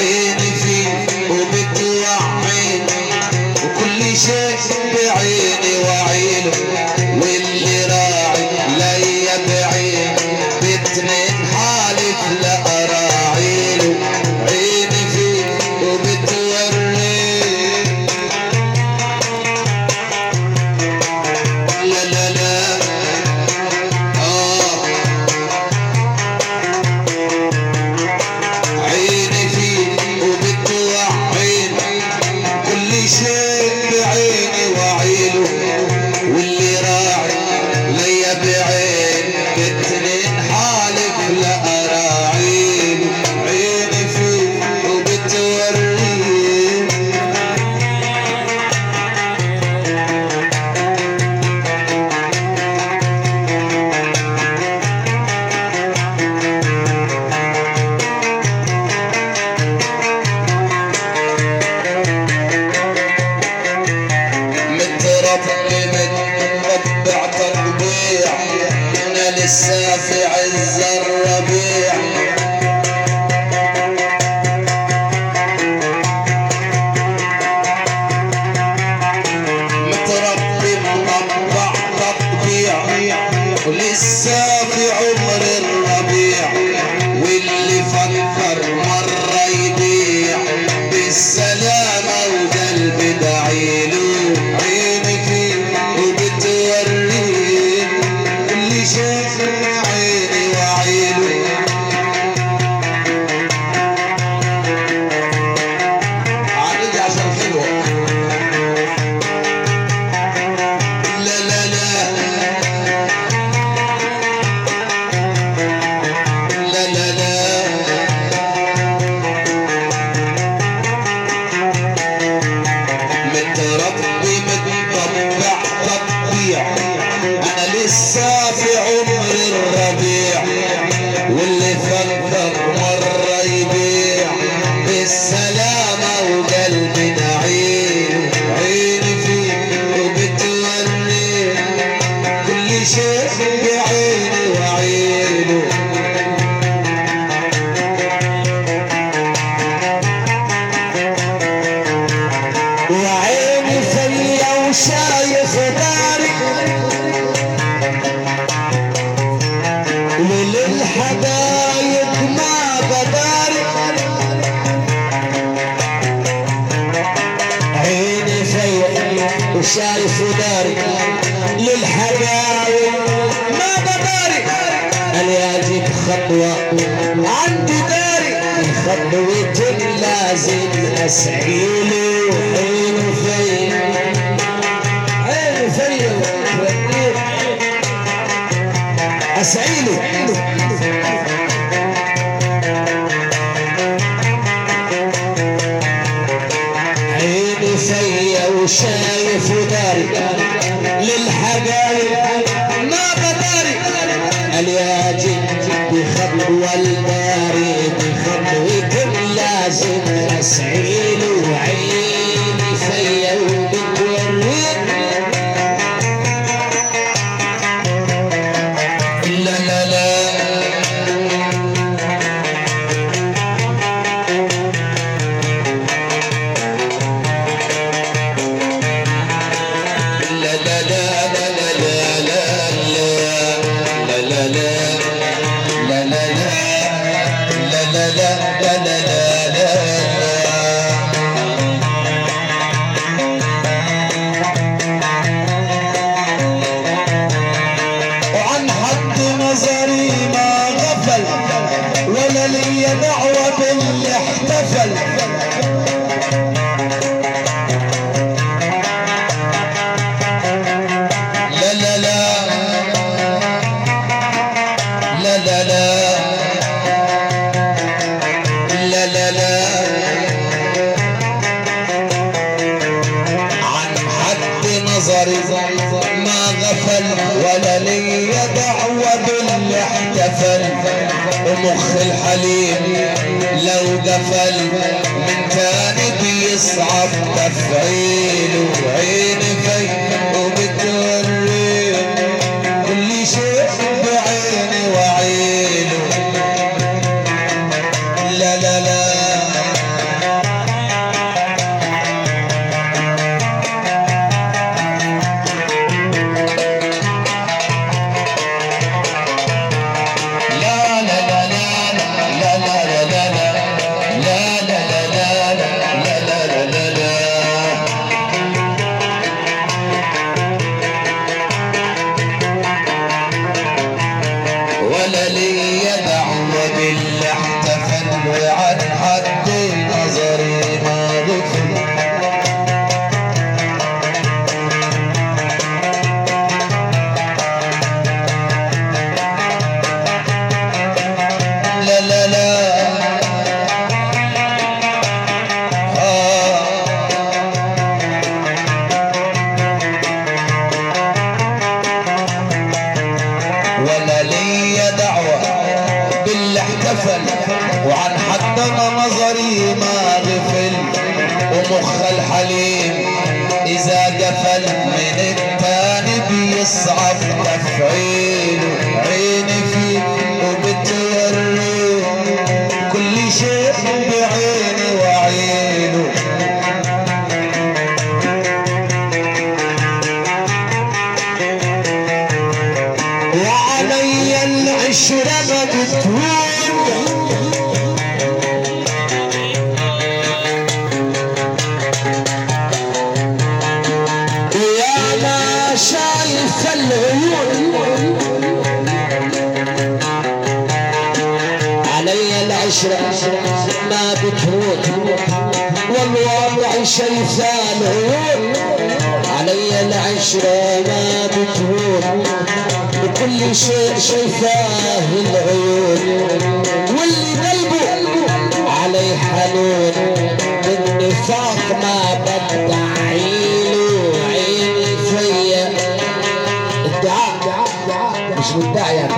Yeah. Essa é ele. حنين لو قفل من كان بيصعب تفعيله عيني العشرة ما بتهون والوضع شايفة العيون علي العشرة ما بتهون بكل شيء شايفاه العيون. واللي قلبه علي حنون. بالنفاق ما بدعيله عيني فيا. ادعاء مش مدعي يعني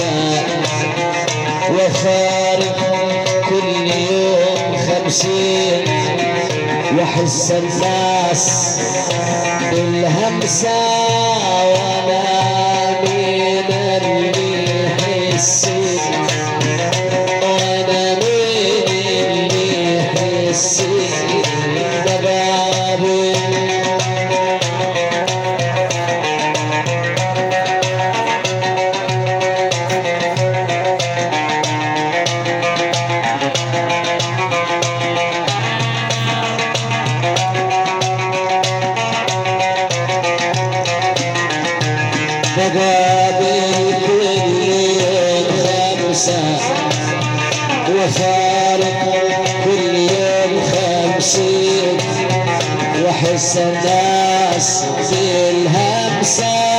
خمسة وفارق كل يوم خمسين. وحس الناس بالهمسة وأنا خمسين وحس الناس بالهمسة.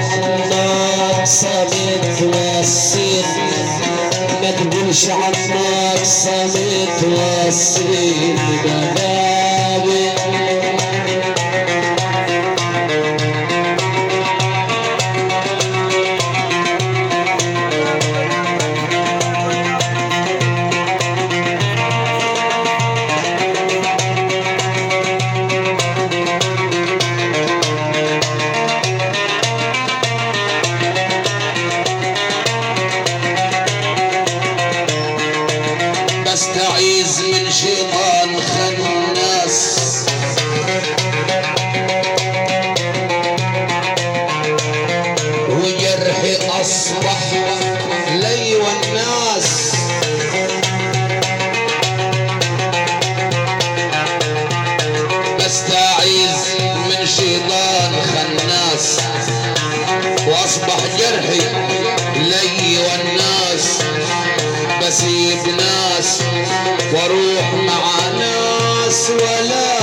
عنك صمت واسير ما تقولش عنك صمت وسيت اسيب ناس وأروح مع ناس ولا